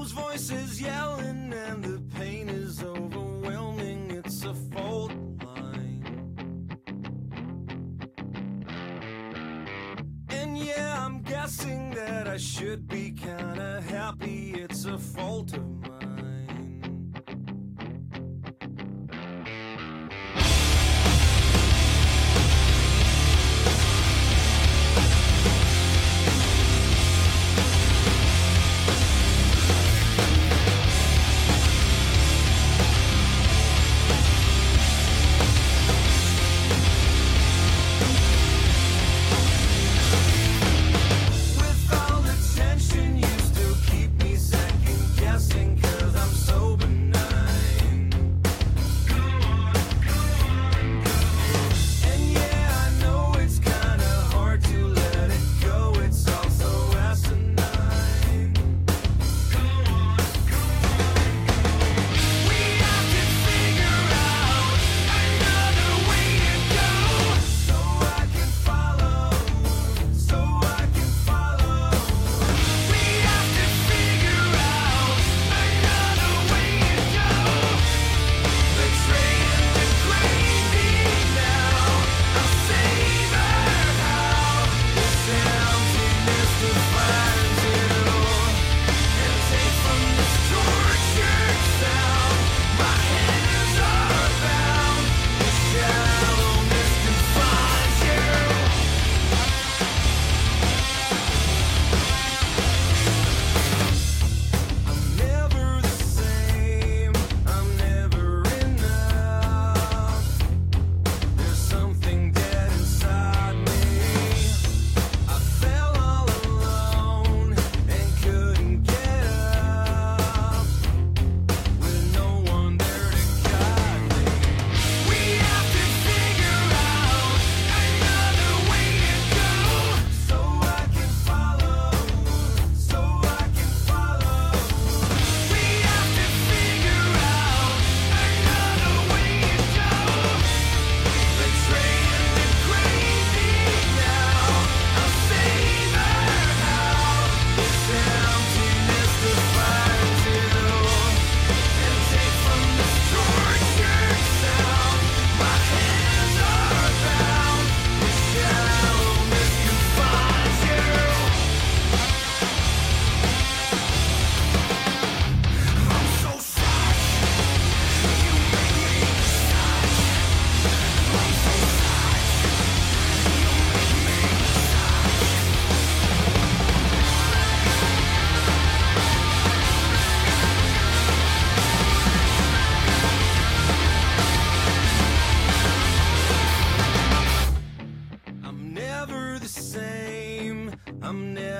those voices yelling and the pain is overwhelming. It's a fault line. And yeah, I'm guessing that I should be kinda happy. It's a fault of mine.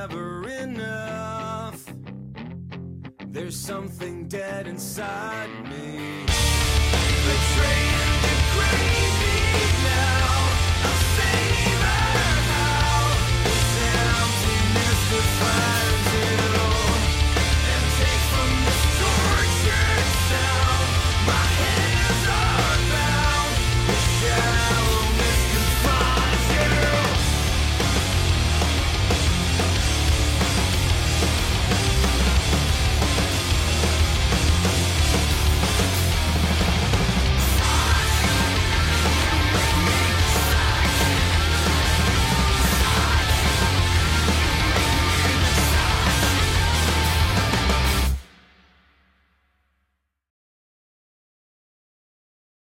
never enough. There's something dead inside me.